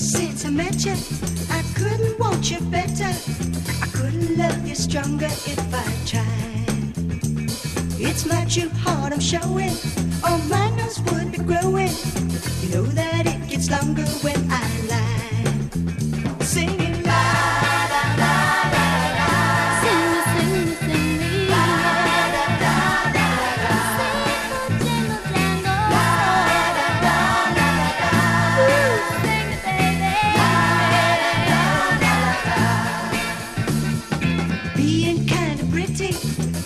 since I met you. I couldn't want you better. I couldn't love you stronger if I tried. It's my true heart I'm showing. Oh my. Pretty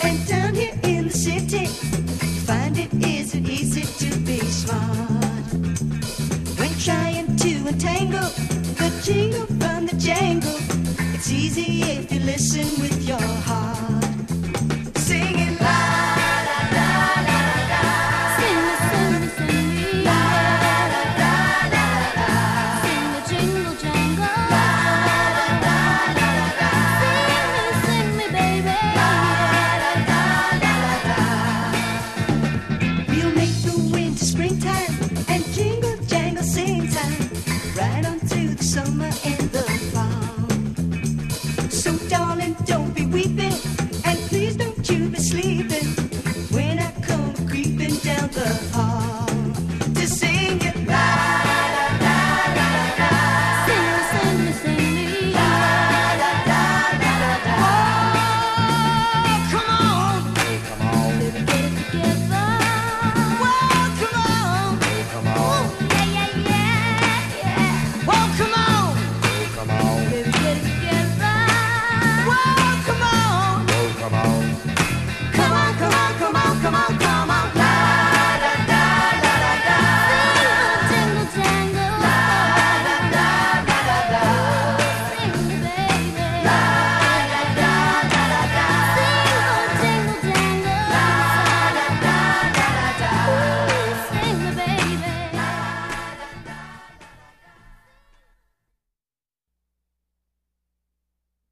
and down here in the city, find it isn't easy to be smart. When trying to untangle the jingle from the jangle, it's easy if you listen with your heart. and Jesus.